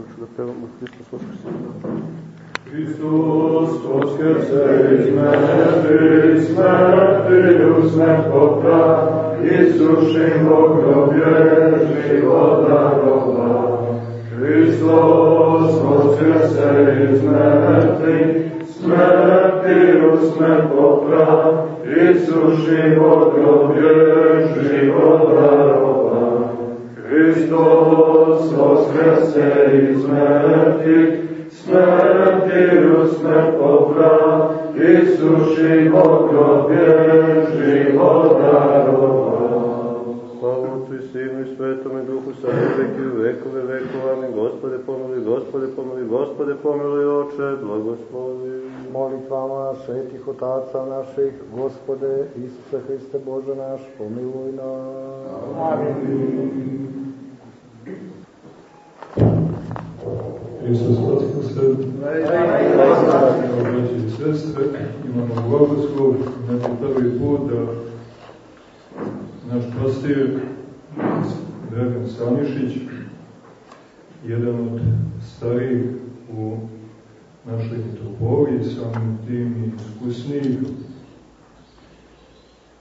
da pevamo Hristos Voskrsne. Hristos Voskrse iz smrti, smrti u smrt popra, Isušim pogroblje života roba. Hristos Voskrse iz smrti, smrti u smrt popra, Isušim pogroblje života roba. Hristos Voskrse iz smrti, smrti u smrt popra, Isuši pogrobje života roba. Slava Otcu i Sinu i Svetome Duhu, sad i veki u vekove vekova. Amin. Gospode pomili, Gospode pomili, Gospode pomili, Oče, blagoslovi. Molitvama svetih otaca naših, Gospode, Isuse Hriste Bože naš, pomiluj nas. Amin. Hristos Vaskrse, braći i sestre, imamo blagoslov, znači prvi put da naš pastir Dragan Sanišić, jedan od starijih u našoj mitropoliji, samim tim i iskusnijih,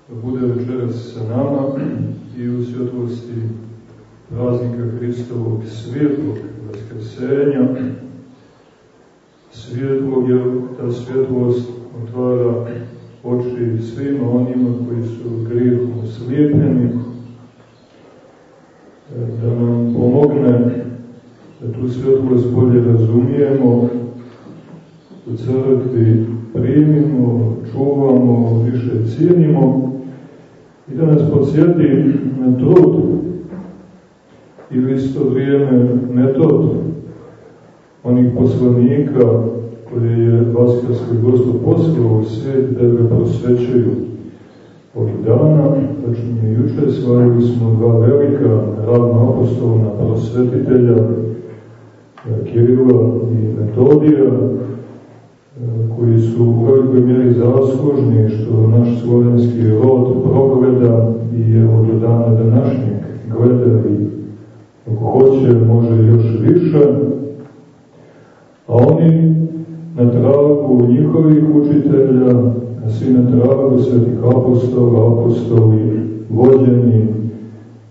da bude večeras sa nama i u svjetlosti praznika Hristovog svjetlog vaskrsenja, svjetlog, jer ta svjetlost otvara oči svima onima koji su grijehom oslijepljeni, da nam pomogne da tu svjetlost bolje razumijemo, u crkvi primimo, čuvamo, više cijenimo. I da nas podsjeti na trud ili isto vrijeme metod onih poslanika koje je Vaskarski gospod poslao u svijet da ga prosvećaju ovih dana, tačnije juče slavili smo dva velika ravna apostolna prosvetitelja Kirila i Metodija, koji su u velikoj mjeri zaslužni što naš slovenski rod progleda i evo do dana današnjeg gleda i ako hoće može još više, a oni na tragu njihovih učitelja, svi na tragu svetih apostola, apostoli vođeni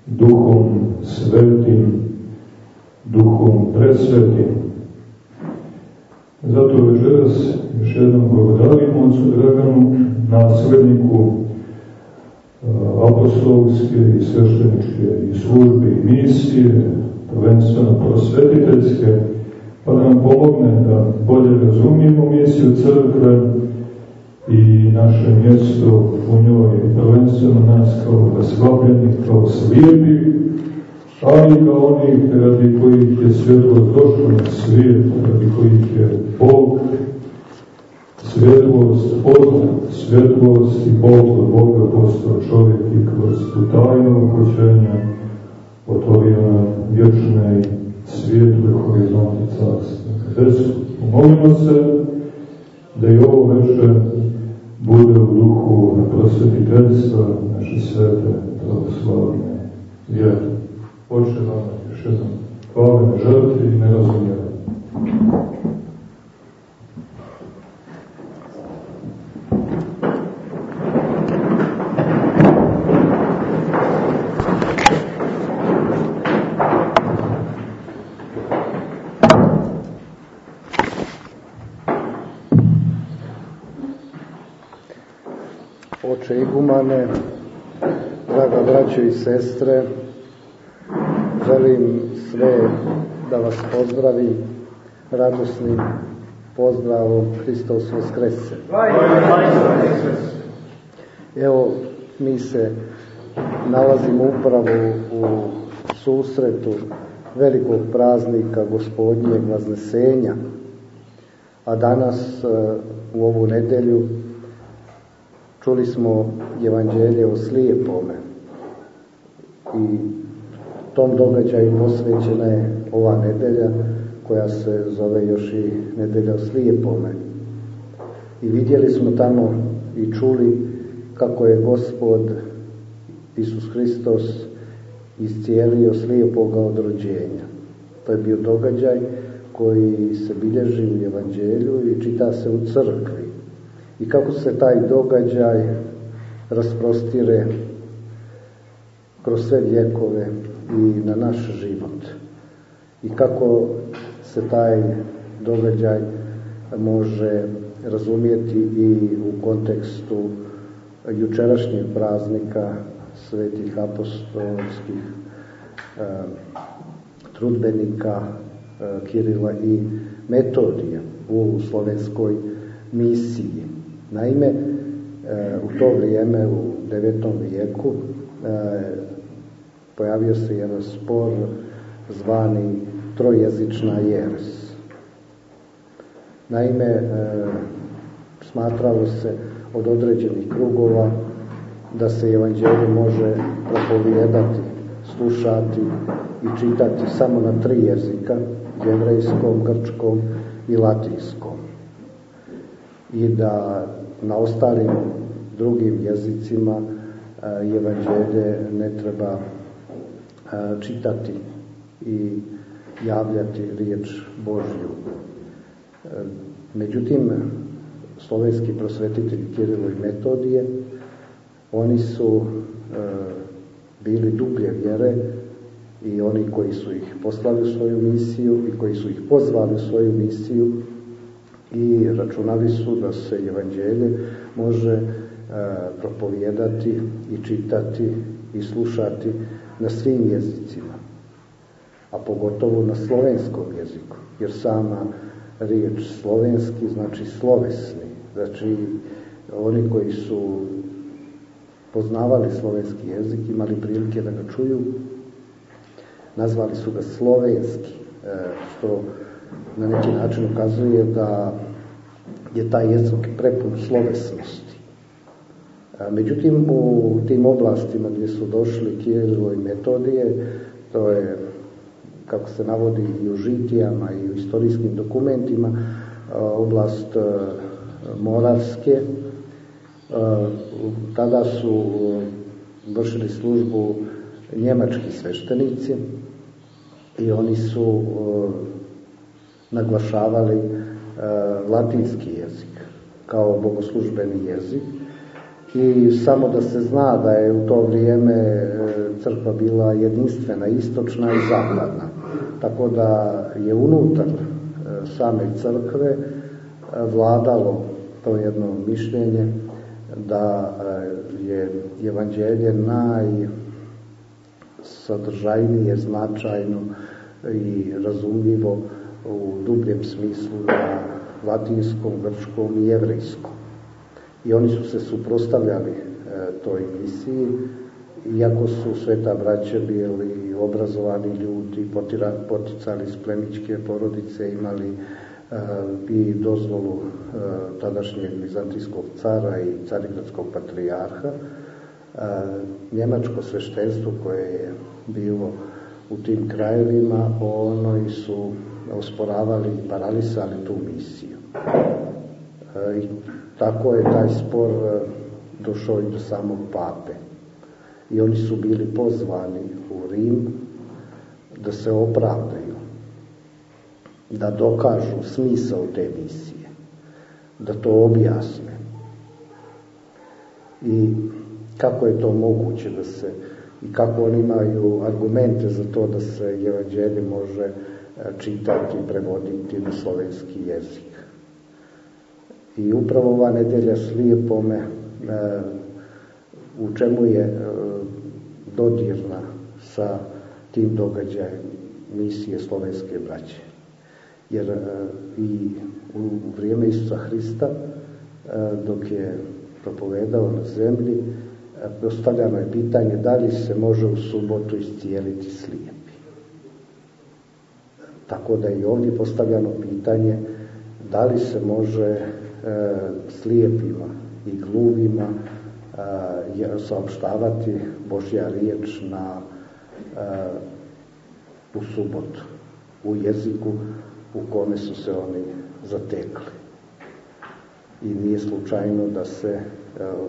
duhom svetim, duhom presvetim. Zato večeras još jednom blagodarimo Otcu Draganu, nasledniku apostolske i svešteničke i službe i misije, prvenstveno prosvetiteljske, pa nam pomogne da bolje razumijemo misiju crkve i naše mjesto u njoj, prvenstveno nas kao rasvapljeni, kao slijepi, ali kao onih radi kojih je svjetlo došlo na svijet, radi kojih je Bog svjetlost poznat, svjetlost i Bog od Boga postao čovjek i kroz tu tajnu upoćenja otvorio nam vječne svijetle horizonte carstva. Su? Molimo se da i ovo večer bude u duhu prosvetiteljstva naše svete pravoslavne vjere. Oče vam još jednom hvala na žrtvi i nerazumijevanje. Oče igumane, draga braćo i sestre, želim sve da vas pozdravim radosnim pozdravom Hristos Voskrese. Evo, mi se nalazimo upravo u susretu velikog praznika gospodnjeg vaznesenja, a danas u ovu nedelju čuli smo evanđelje o slijepome i tom događaju posvećena je ova nedelja koja se zove još i nedelja o slijepome. I vidjeli smo tamo i čuli kako je gospod Isus Hristos iscijelio slijepoga od rođenja. To je bio događaj koji se bilježi u evanđelju i čita se u crkvi. I kako se taj događaj rasprostire kroz sve vjekove i na naš život. I kako se taj događaj može razumijeti i u kontekstu jučerašnjeg praznika svetih apostolskih e, trudbenika e, Kirila i Metodija u slovenskoj misiji. Naime, e, u to vrijeme, u 9. vijeku, e, pojavio se jedan spor zvani trojezična jeres. Naime, e, smatralo se od određenih krugova da se evanđelje može propovijedati, slušati i čitati samo na tri jezika, jevrejskom, grčkom i latinskom. I da na ostalim drugim jezicima evanđelje ne treba čitati i javljati riječ Božju. Međutim, slovenski prosvetitelji Kirilo i Metodije, oni su bili dublje vjere i oni koji su ih poslali u svoju misiju i koji su ih pozvali u svoju misiju i računali su da se evanđelje može propovijedati i čitati i slušati na svim jezicima, a pogotovo na slovenskom jeziku, jer sama riječ slovenski znači slovesni, znači oni koji su poznavali slovenski jezik, imali prilike da ga čuju, nazvali su ga slovenski, što na neki način ukazuje da je taj jezik prepun slovesnosti. Međutim, u tim oblastima gdje su došli Kirilo i Metodije, to je, kako se navodi i u žitijama i u istorijskim dokumentima, oblast Moravske, tada su vršili službu njemački sveštenici i oni su naglašavali latinski jezik kao bogoslužbeni jezik i samo da se zna da je u to vrijeme crkva bila jedinstvena, istočna i zapadna. Tako da je unutar same crkve vladalo to jedno mišljenje da je evanđelje najsadržajnije, značajno i razumljivo u dubljem smislu na latinskom, grčkom i jevrejskom. I oni su se suprostavljali toj misiji, iako su sveta braća bili obrazovani ljudi, poticali splemičke porodice, imali i dozvolu tadašnjeg vizantijskog cara i carigradskog patrijarha. Njemačko sveštenstvo koje je bilo u tim krajevima, ono su osporavali i paralisali tu misiju. I tako je taj spor došao i do samog pape. I oni su bili pozvani u Rim da se opravdaju da dokažu smisao te misije, da to objasne. I kako je to moguće da se, i kako oni imaju argumente za to da se evanđelje može čitati i prevoditi na slovenski jezik. I upravo ova nedelja slijepome u čemu je dodirna sa tim događajem misije slovenske braće jer i u vrijeme Isusa Hrista dok je propovedao na zemlji postavljano je pitanje da li se može u subotu iscijeliti slijepi. Tako da i ovdje postavljano pitanje da li se može slijepima i gluvima saopštavati Božja riječ na u subotu u jeziku u kome su se oni zatekli. I nije slučajno da se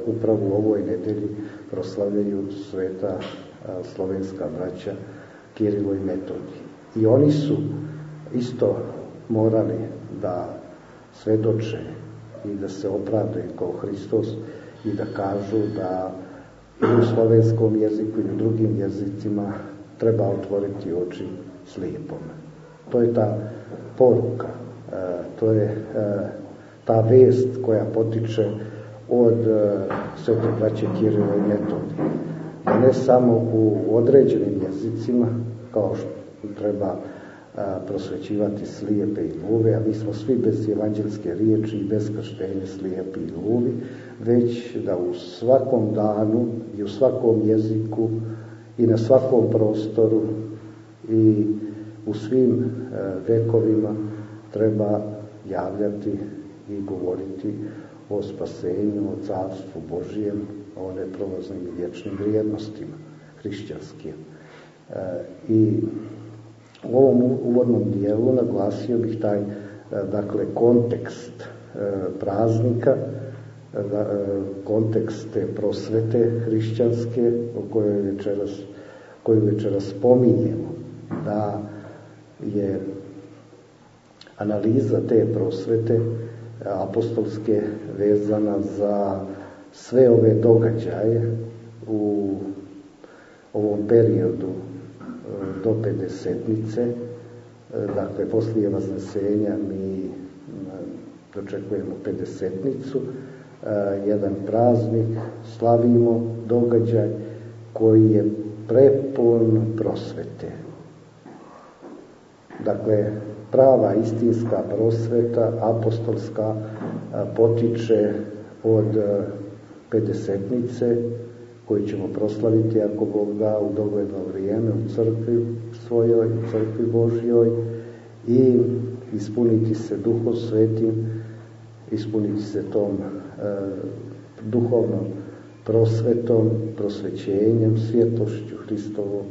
upravo u ovoj nedelji proslavljaju sveta slovenska braća Kirilo i Metodije. I oni su isto morali da svedoče i da se opravdaju kao Hristos i da kažu da u slovenskom jeziku i u drugim jezicima treba otvoriti oči slijepome. To je ta poruka, e, to je e, ta vest koja potiče od e, svetog braće Kirila i Metodi. Ne samo u određenim jezicima, kao što treba prosvećivati slijepe i luve, a mi smo svi bez evanđelske riječi i bez krštenja slijepi i luvi, već da u svakom danu i u svakom jeziku i na svakom prostoru i u svim e, vekovima treba javljati i govoriti o spasenju, o carstvu Božijem, o neprolaznim i vječnim vrijednostima hrišćanskim. E, I u ovom uvodnom dijelu naglasio bih taj e, dakle kontekst praznika, kontekst te prosvete hrišćanske o kojoj večeras, koju večeras spominjemo, da je analiza te prosvete apostolske vezana za sve ove događaje u ovom periodu e, do pedesetnice, e, dakle poslije vaznesenja mi dočekujemo pedesetnicu, e, jedan praznik, slavimo događaj koji je prepun prosvete. Dakle, prava istinska prosveta, apostolska, potiče od pedesetnice, koju ćemo proslaviti ako Bog da u dogledno vrijeme u crkvi svojoj, u crkvi Božjoj i ispuniti se duhom svetim, ispuniti se tom e, duhovnom prosvetom, prosvećenjem, svjetlošću Hristovom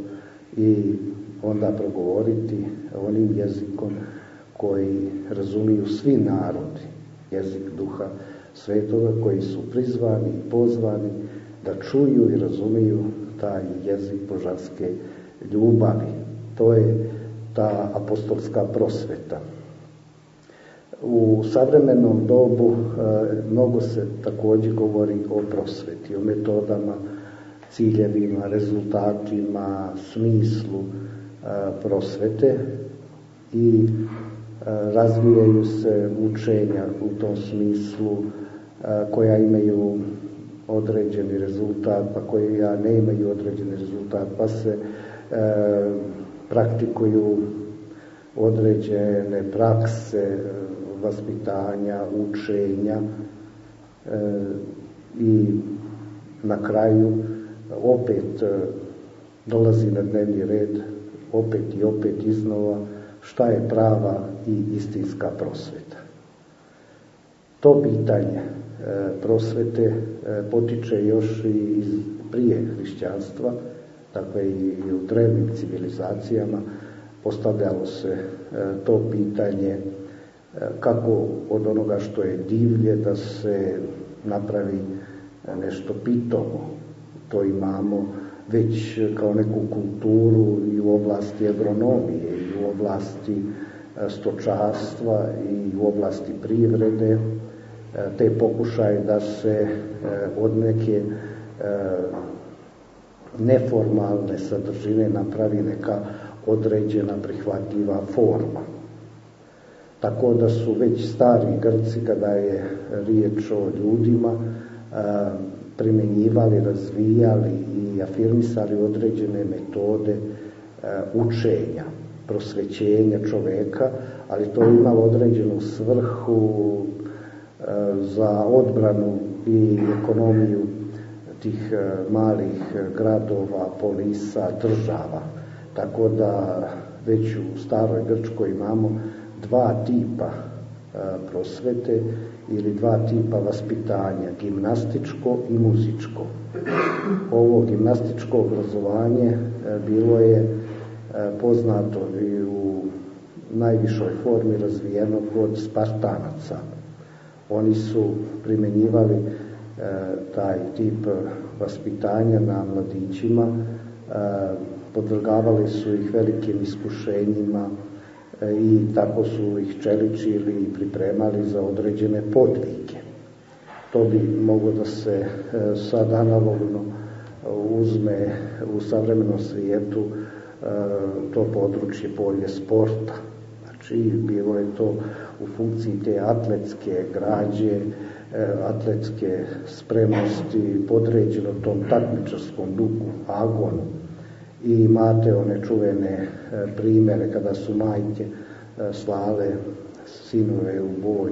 i onda progovoriti onim jezikom koji razumiju svi narodi, jezik duha svetoga koji su prizvani i pozvani da čuju i razumiju taj jezik božanske ljubavi. To je ta apostolska prosveta. U savremenom dobu e, mnogo se također govori o prosveti, o metodama, ciljevima, rezultatima, smislu prosvete i razvijaju se učenja u tom smislu koja imaju određeni rezultat, pa koja ne imaju određeni rezultat, pa se praktikuju određene prakse vaspitanja, učenja i na kraju opet dolazi na dnevni red opet i opet iznova šta je prava i istinska prosveta. To pitanje e, prosvete e, potiče još i prije hrišćanstva, dakle i u drevnim civilizacijama postavljalo se e, to pitanje kako od onoga što je divlje da se napravi nešto pitomo. To imamo već kao neku kulturu i u oblasti agronomije i u oblasti e, stočarstva i u oblasti privrede, e, te pokušaje da se e, od neke neformalne sadržine napravi neka određena prihvatljiva forma. Tako da su već stari Grci, kada je riječ o ljudima, primjenjivali, razvijali i afirmisali određene metode e, učenja, prosvećenja čoveka, ali to je imalo određenu svrhu e, za odbranu i ekonomiju tih e, malih gradova, polisa, država. Tako da već u staroj Grčkoj imamo dva tipa prosvete ili dva tipa vaspitanja, gimnastičko i muzičko. Ovo gimnastičko obrazovanje e, bilo je e, poznato i u najvišoj formi razvijeno kod Spartanaca. Oni su primjenjivali e, taj tip vaspitanja na mladićima podvrgavali su ih velikim iskušenjima i tako su ih čeličili i pripremali za određene podvike. To bi moglo da se sad analogno uzme u savremenom svijetu to područje polje sporta. Znači, bilo je to u funkciji te atletske građe, e, atletske spremnosti, podređeno tom takmičarskom duhu, agonu. I imate one čuvene e, primere kada su majke e, slale sinove u boj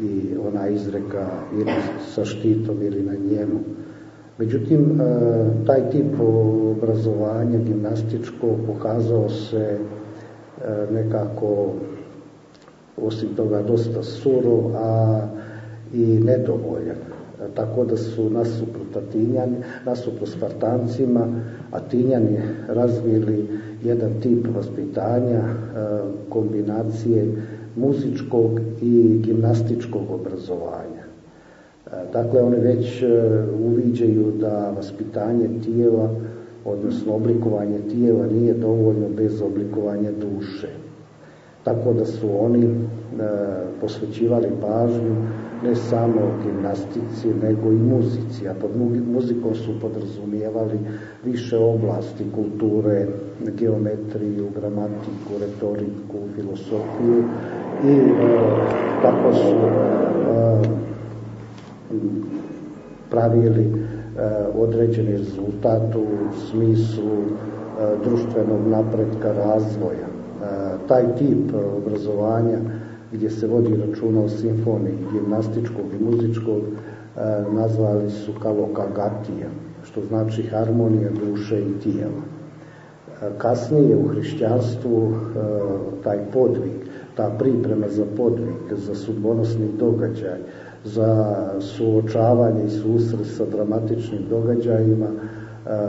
i ona izreka ili sa štitom ili na njemu. Međutim, taj tip obrazovanja gimnastičko pokazao se nekako osim toga dosta surov, a i nedovoljan. Tako da su nasuprot Atinjani, nasuprot Spartancima, Atinjani razvili jedan tip vaspitanja, e, kombinacije muzičkog i gimnastičkog obrazovanja. E, dakle, oni već e, uviđaju da vaspitanje tijela, odnosno oblikovanje tijela nije dovoljno bez oblikovanja duše tako da su oni e, posvećivali pažnju ne samo gimnastici, nego i muzici, a pod muzikom su podrazumijevali više oblasti kulture, geometriju, gramatiku, retoriku, filosofiju i e, tako su e, pravili e, određeni rezultat u smislu e, društvenog napretka razvoja taj tip obrazovanja gdje se vodi računa o simfoniji gimnastičkog i muzičkog nazvali su kao kagatija, što znači harmonija duše i tijela. Kasnije u hrišćanstvu taj podvig, ta priprema za podvig, za sudbonosni događaj, za suočavanje i susret sa dramatičnim događajima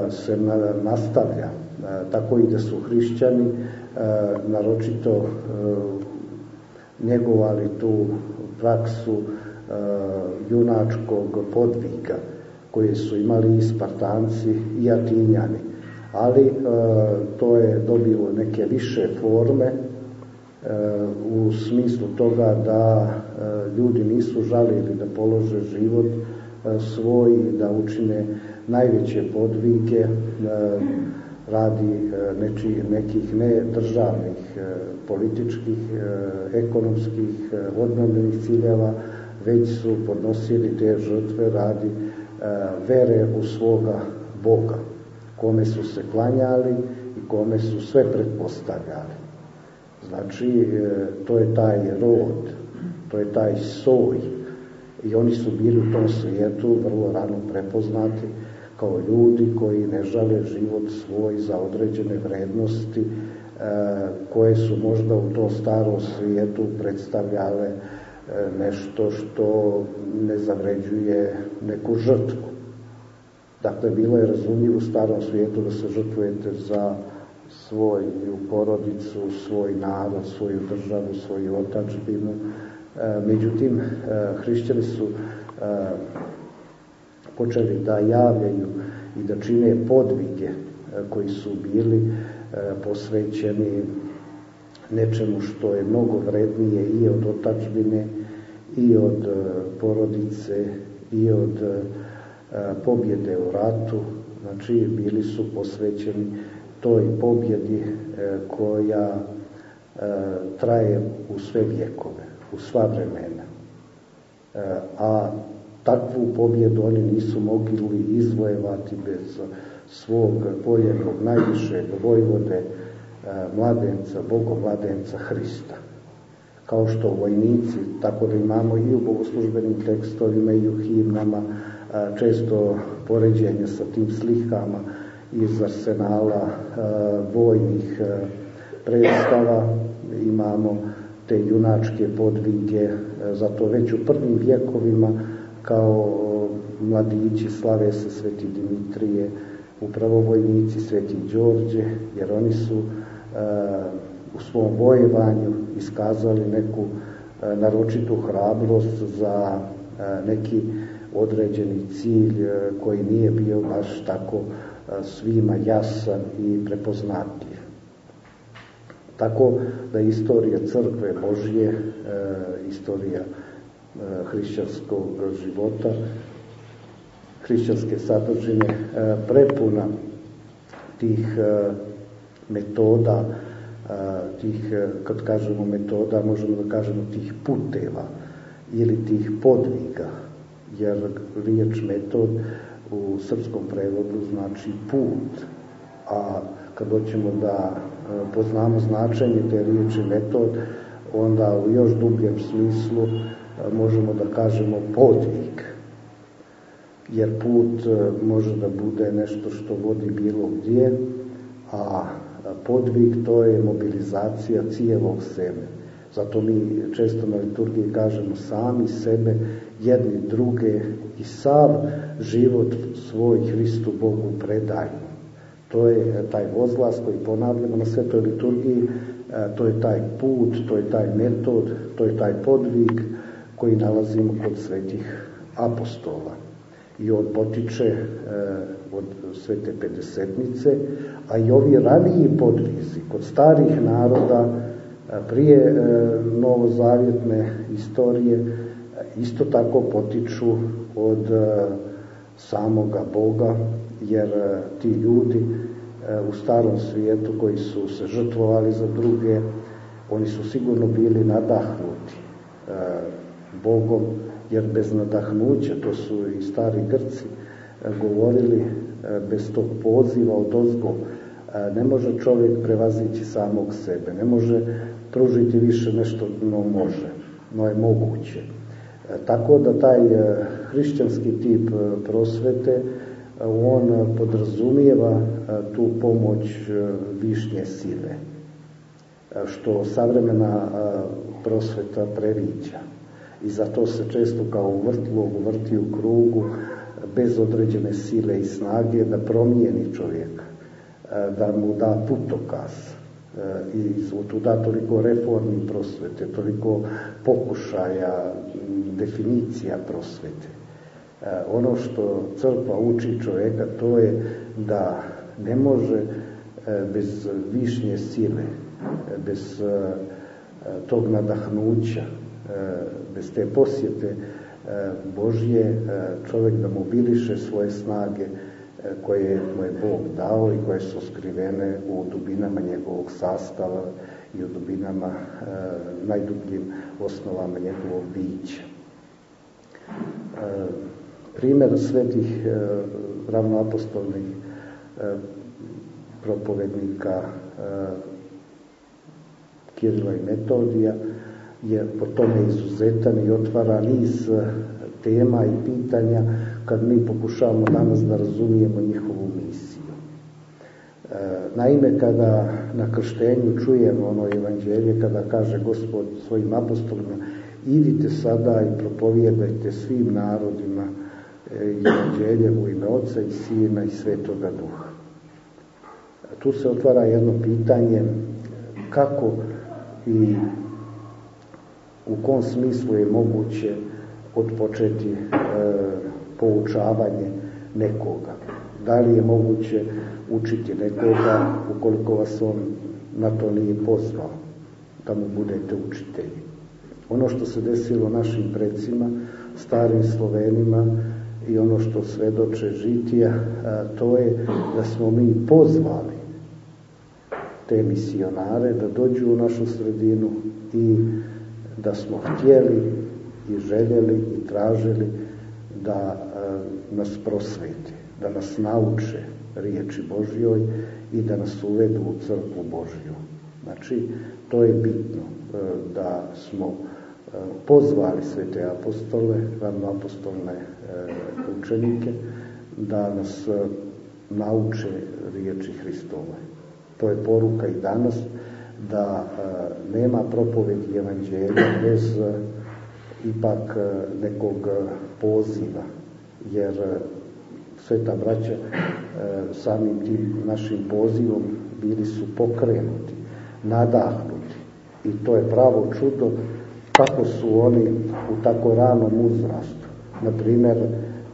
se nastavlja. Tako i da su hrišćani E, naročito e, njegovali tu praksu e, junačkog podvika koje su imali i Spartanci i Atinjani. Ali to je dobilo neke više forme u smislu toga da ljudi nisu žalili da polože život svoj, da učine najveće podvike, radi e, neči, nekih ne državnih, e, političkih, e, ekonomskih, odmrljenih ciljeva, već su podnosili te žrtve radi vere u svoga Boga, kome su se klanjali i kome su sve pretpostavljali. Znači, to je taj rod, to je taj soj i oni su bili u tom svijetu vrlo rano prepoznati kao ljudi koji ne žale život svoj za određene vrednosti e, koje su možda u tom starom svijetu predstavljale e, nešto što ne zavređuje neku žrtvu. Dakle, bilo je razumljivo u starom svijetu da se žrtvujete za svoju porodicu, svoj narod, svoju državu, svoju otačbinu. E, međutim, hrišćani su počeli da javljaju i da čine podvige e, koji su bili e, posvećeni nečemu što je mnogo vrednije i od otačbine i od e, porodice i od pobjede u ratu. Znači bili su posvećeni toj pobjedi koja traje u sve vjekove u sva vremena. A takvu pobjedu oni nisu mogli izvojevati bez svog voljenog najvišeg vojvode e, mladenca, bogovladenca Hrista. Kao što vojnici, tako da imamo i u bogoslužbenim tekstovima i u himnama e, često poređenje sa tim slikama iz arsenala vojnih predstava imamo te junačke podvige, zato već u prvim vjekovima kao mladići slave se Sveti Dimitrije, upravo vojnici Sveti Đorđe, jer oni su u svom vojevanju iskazali neku naročitu hrabrost za neki određeni cilj koji nije bio baš tako svima jasan i prepoznatljiv. Tako da istorija crkve Božje, istorija hrišćanskog života, hrišćanske sadržine, prepuna tih metoda, tih, kad kažemo metoda, možemo da kažemo tih puteva ili tih podviga, jer riječ metod u srpskom prevodu znači put, a kad hoćemo da poznamo značenje te riječi metod, onda u još dubljem smislu možemo da kažemo podvig. Jer put može da bude nešto što vodi bilo gdje, a podvig to je mobilizacija cijelog sebe. Zato mi često na liturgiji kažemo sami sebe, jedni druge i sav život svoj Hristu Bogu predajmo. To je taj vozglas koji ponavljamo na svetoj liturgiji, to je taj put, to je taj metod, to je taj podvig koji nalazimo kod svetih apostola. I on potiče od svete pedesetnice, a i ovi raniji podvizi kod starih naroda prije novozavjetne istorije isto tako potiču od samoga Boga, jer ti ljudi u starom svijetu koji su se žrtvovali za druge, oni su sigurno bili nadahnuti Bogom, jer bez nadahnuća, to su i stari Grci govorili, bez tog poziva od ozgo, ne može čovjek prevazići samog sebe, ne može pružiti više nešto, no može, no je moguće. Tako da taj hrišćanski tip prosvete, on podrazumijeva tu pomoć višnje sile, što savremena prosveta previđa. I zato se često kao u vrtlogu vrti u krugu bez određene sile i snage da promijeni čovjeka, da mu da putokaz i tu da toliko reformi prosvete, toliko pokušaja, definicija prosvete. Ono što crkva uči čovjeka to je da ne može bez višnje sile, bez tog nadahnuća, bez te posjete Božje čovjek da mobiliše svoje snage koje mu je Bog dao i koje su skrivene u dubinama njegovog sastava i u dubinama najdubljim osnovama njegovog bića. Primjer svetih ravnoapostolnih propovednika Kirila i Metodija je po tome izuzetan i otvara niz tema i pitanja kad mi pokušavamo danas da razumijemo njihovu misiju. Naime, kada na krštenju čujemo ono evanđelje, kada kaže Gospod svojim apostolima, idite sada i propovijedajte svim narodima evanđelje u ime Oca i Sina i Svetoga Duha. Tu se otvara jedno pitanje kako i u kom smislu je moguće odpočeti e, poučavanje nekoga. Da li je moguće učiti nekoga ukoliko vas on na to nije pozvao da mu budete učitelji. Ono što se desilo našim predsima, starim Slovenima i ono što svedoče žitija, to je da smo mi pozvali te misionare da dođu u našu sredinu i da smo htjeli i željeli i tražili da nas prosveti, da nas nauče riječi Božjoj i da nas uvedu u crkvu Božju. Znači, to je bitno da smo pozvali sve te apostole, apostolne učenike, da nas nauče riječi Hristove. To je poruka i danas da nema propovedi evanđelja bez ipak nekog poziva, jer sveta braća samim tim našim pozivom bili su pokrenuti, nadahnuti i to je pravo čudo kako su oni u tako ranom uzrastu. Na primjer,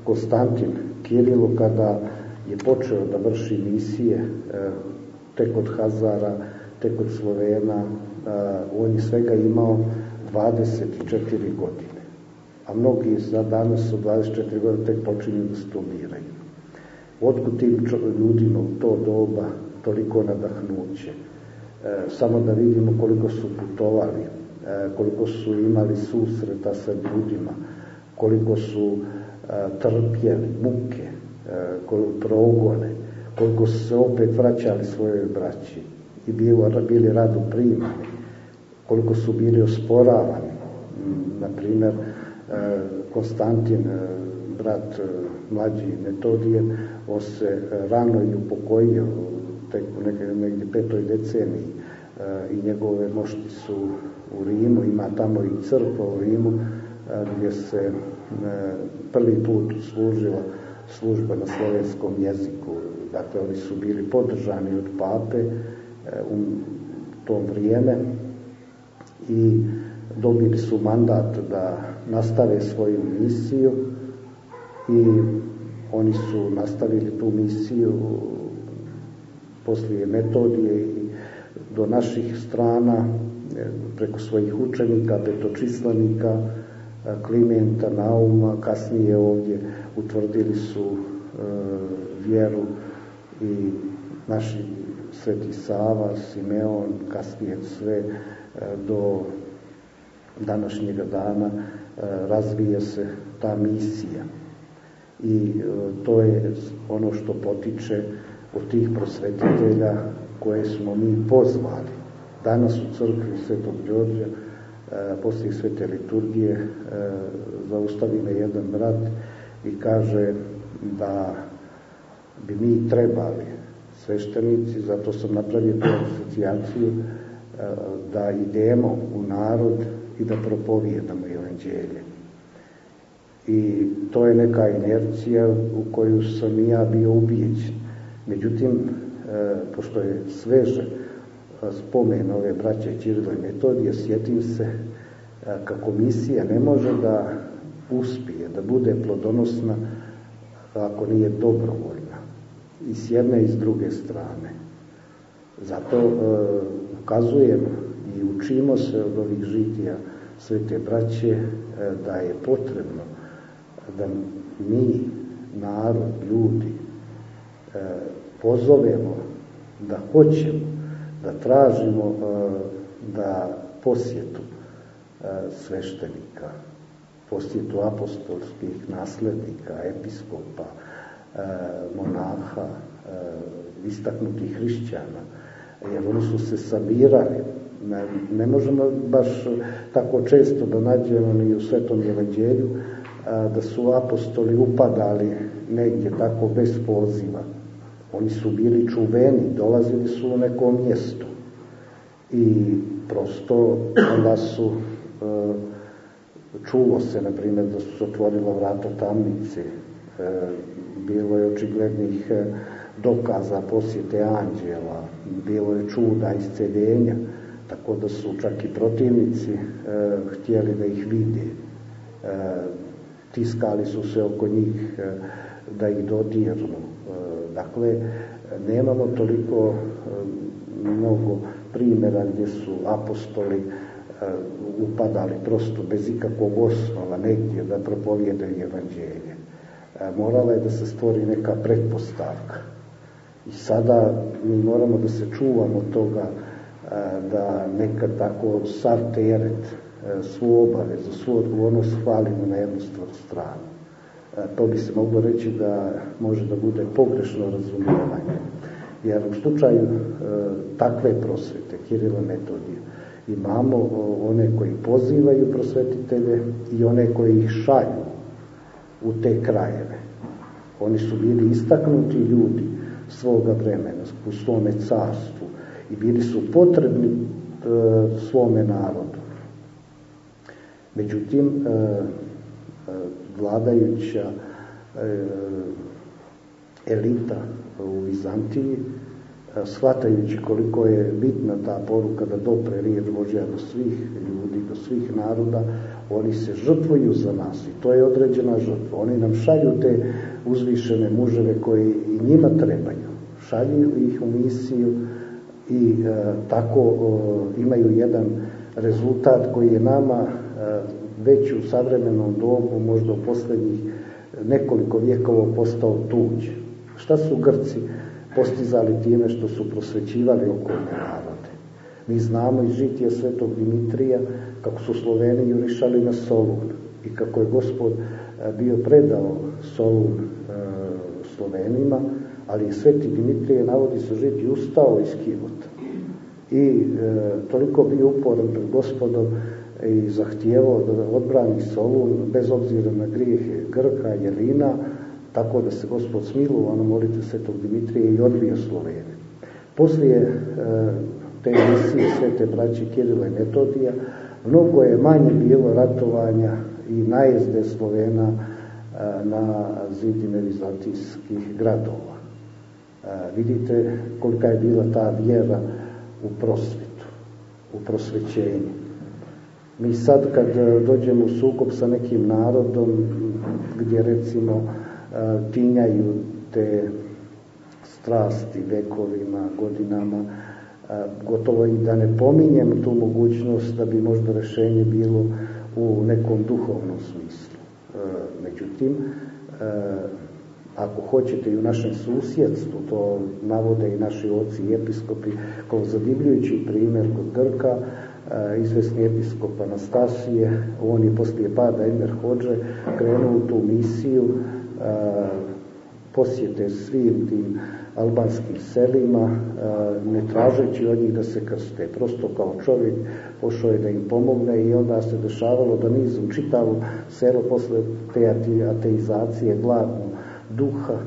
Konstantin Kirilu kada je počeo da vrši misije tek od Hazara, tek od Slovena, on je svega imao 24 godine. A mnogi za danas od 24 godine tek počinju da studiraju. Otkud tim ljudima u to doba toliko nadahnuće? E, samo da vidimo koliko su putovali, e, koliko su imali susreta sa ljudima, koliko su e, trpjeli muke, koliko progone, koliko su se opet vraćali svojoj braći i bili, rado primani, koliko su bili osporavani. Na primjer, e, Konstantin, e, brat e, mlađi Metodijen, on se rano i upokojio, tek u neke, negdje petoj deceniji i njegove mošti su u Rimu, ima tamo i crkva u Rimu gdje se prvi put služila služba na slovenskom jeziku. Dakle, oni su bili podržani od pape u tom vrijeme i dobili su mandat da nastave svoju misiju i oni su nastavili tu misiju poslije metodije i do naših strana e, preko svojih učenika, petočislanika, e, Klimenta, Nauma, kasnije ovdje utvrdili su e, vjeru i naši Sveti Sava, Simeon, kasnije sve e, do današnjega dana e, razvija se ta misija. I e, to je ono što potiče od tih prosvetitelja koje smo mi pozvali. Danas u crkvi Svetog Đorđa, poslije svete liturgije, zaustavi me jedan brat i kaže da bi mi trebali sveštenici, zato sam napravio tu asocijaciju e, da idemo u narod i da propovijedamo evanđelje. I to je neka inercija u koju sam i ja bio ubijeđen. Međutim, e, pošto je sveže spomen ove braće Čirilo i Metodije, sjetim se e, kako misija ne može da uspije, da bude plodonosna ako nije dobrovoljna i s jedne i s druge strane. Zato e, ukazujemo i učimo se od ovih žitija svete braće e, da je potrebno da mi, narod, ljudi, e, pozovemo da hoćemo, da tražimo e, da posjetu e, sveštenika, posjetu apostolskih naslednika, episkopa, monaha, e, istaknutih hrišćana, jer oni su se sabirali. Ne, ne možemo baš tako često da nađemo ni u Svetom evanđelju da su apostoli upadali negdje tako bez poziva. Oni su bili čuveni, dolazili su u nekom mjestu i prosto onda su e, čulo se, na primjer, da su se otvorila vrata tamnice, bilo je očiglednih e, dokaza posjete anđela, bilo je čuda isceljenja, tako da su čak i protivnici e, htjeli da ih vide. E, tiskali su se oko njih da ih dodirnu. Dakle, nemamo toliko mnogo primjera gdje su apostoli upadali prosto bez ikakvog osnova negdje da propovijedaju evanđelje. E, morala je da se stvori neka pretpostavka. I sada mi moramo da se čuvamo toga e, da nekad tako sav teret, e, svu obavezu, svu odgovornost hvalimo na jednu stranu. To bi se moglo reći da može da bude pogrešno razumijevanje. Jer u slučaju takve prosvete, Kirila Metodija, imamo one koji pozivaju prosvetitelje i one koji ih šalju u te krajeve. Oni su bili istaknuti ljudi svoga vremena u svome carstvu i bili su potrebni e, svome narodu. Međutim, e, e, vladajuća e, elita u Vizantiji shvatajući koliko je bitna ta poruka da dopre riječ Božja do svih ljudi, do svih naroda, oni se žrtvuju za nas i to je određena žrtva. Oni nam šalju te uzvišene muževe koji i njima trebaju. Šalju ih u misiju i e, tako e, imaju jedan rezultat koji je nama e, već u savremenom dobu, možda u posljednjih nekoliko vjekova postao tuđ. Šta su Grci postizali time što su prosvećivali okolne narode? Mi znamo iz žitija svetog Dimitrija kako su Sloveni jurišali na Solun i kako je gospod e, bio predao Solun e, Slovenima, ali je sveti Dimitrije navodi se žiti ustao iz Kivota i e, toliko bio uporan pred gospodom i zahtijevao da odbrani Solun bez obzira na grijehe Grka, Jelina, tako da se gospod smilovao na molitve svetog Dimitrije i odbio Slovene. Poslije e, te misije svete braće Kirila i Metodija, mnogo je manje bilo ratovanja i najezde Slovena e, na zidine vizantijskih gradova. E, vidite kolika je bila ta vjera u prosvetu, u prosvećenju. Mi sad kad dođemo u sukob sa nekim narodom gdje recimo tinjaju te strasti vekovima, godinama, gotovo i da ne pominjem tu mogućnost da bi možda rešenje bilo u nekom duhovnom smislu. Međutim, ako hoćete i u našem susjedstvu, to navode i naši oci i episkopi, kao zadivljujući primjer kod Grka, izvesni episkop Anastasije, on je poslije pada Emer Hođe krenuo u tu misiju posjete svim tim albanskim selima, ne tražeći od njih da se krste. Prosto kao čovjek pošao je da im pomogne i onda se dešavalo da nizom čitavo selo posle te ateizacije, gladnu duha,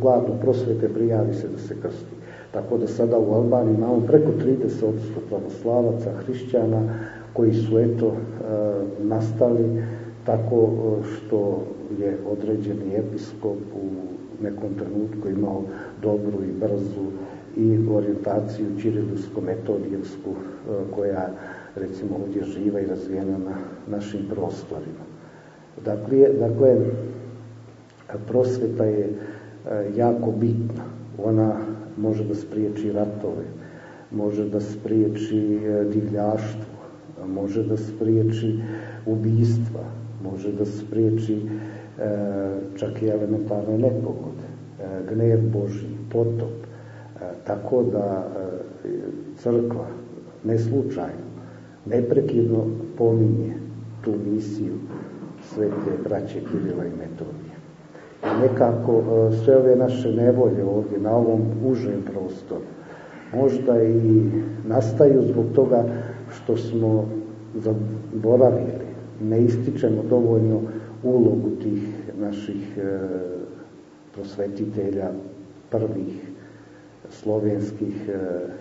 gladnu prosvete prijavi se da se krsti. Tako da sada u Albaniji imamo preko 30 pravoslavaca, hrišćana, koji su eto nastali tako što je određeni episkop u nekom trenutku imao dobru i brzu i orijentaciju čirilsko-metodijevsku e, koja recimo ovdje živa i razvijena na našim prostorima. Dakle, dakle prosveta je e, jako bitna. Ona može da spriječi ratove, može da spriječi e, divljaštvo, može da spriječi ubijstva, može da spriječi čak i elementarne nepogode, e, gnev Boži, potop, e, tako da crkva ne slučajno, neprekidno pominje tu misiju svete braće Kirila i Metodije. I nekako sve ove naše nevolje ovdje na ovom užem prostoru možda i nastaju zbog toga što smo zaboravili ne ističemo dovoljno ulogu tih naših e, prosvetitelja prvih slovenskih e,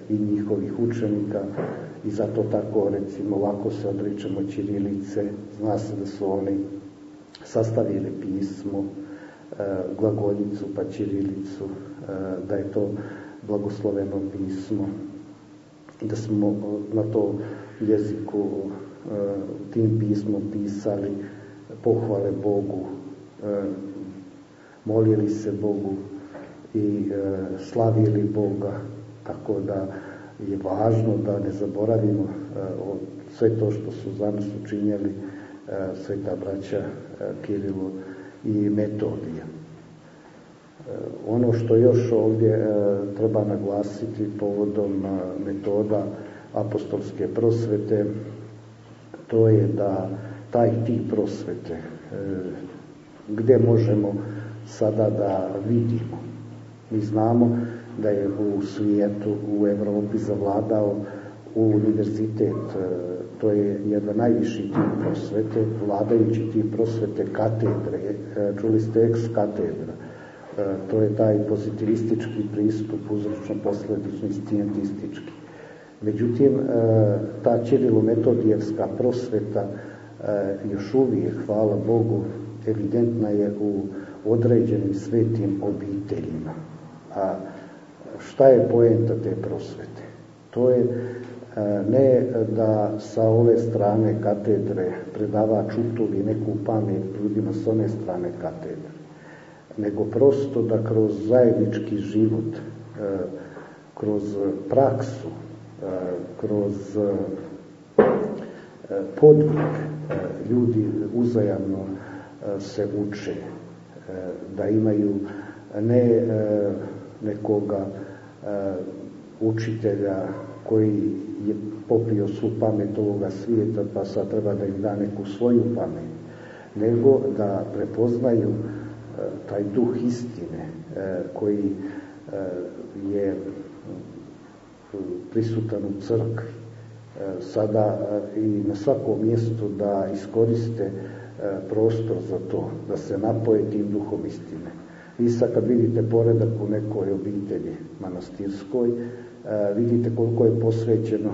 i njihovih učenika. I zato tako recimo lako se odričemo Ćirilice, zna se da su oni sastavili pismo, e, glagoljicu pa Ćirilicu, da je to blagosloveno pismo, da smo na to jeziku tim pismom pisali pohvale Bogu, e, molili se Bogu i e, slavili Boga, tako da je važno da ne zaboravimo e, sve to što su za nas učinjeli sveta braća Kirilo i Metodija. Ono što još ovdje treba naglasiti povodom metoda apostolske prosvete to je da taj tip prosvete, e, gdje možemo sada da vidimo. Mi znamo da je u svijetu, u Evropi zavladao u univerzitet, e, to je jedan najviši tip prosvete, vladajući tip prosvete katedre, e, čuli ste ex katedra, to je taj pozitivistički pristup, uzročno-posledični, scijentistički. Međutim, e, ta čirilometodijevska prosveta još uvijek, hvala Bogu, evidentna je u određenim svetim obiteljima. A šta je poenta te prosvete? To je ne da sa ove strane katedre predavač utuvi neku pamet ljudima s one strane katedre, nego prosto da kroz zajednički život, kroz praksu, kroz podvig ljudi uzajamno se uče, da imaju ne nekoga učitelja koji je popio svu pamet ovoga svijeta pa sad treba da im da neku svoju pamet, nego da prepoznaju taj duh istine koji je prisutan u crkvi sada i na svakom mjestu da iskoriste prostor za to, da se napoje tim duhom istine. I sad kad vidite poredak u nekoj obitelji manastirskoj, vidite koliko je posvećeno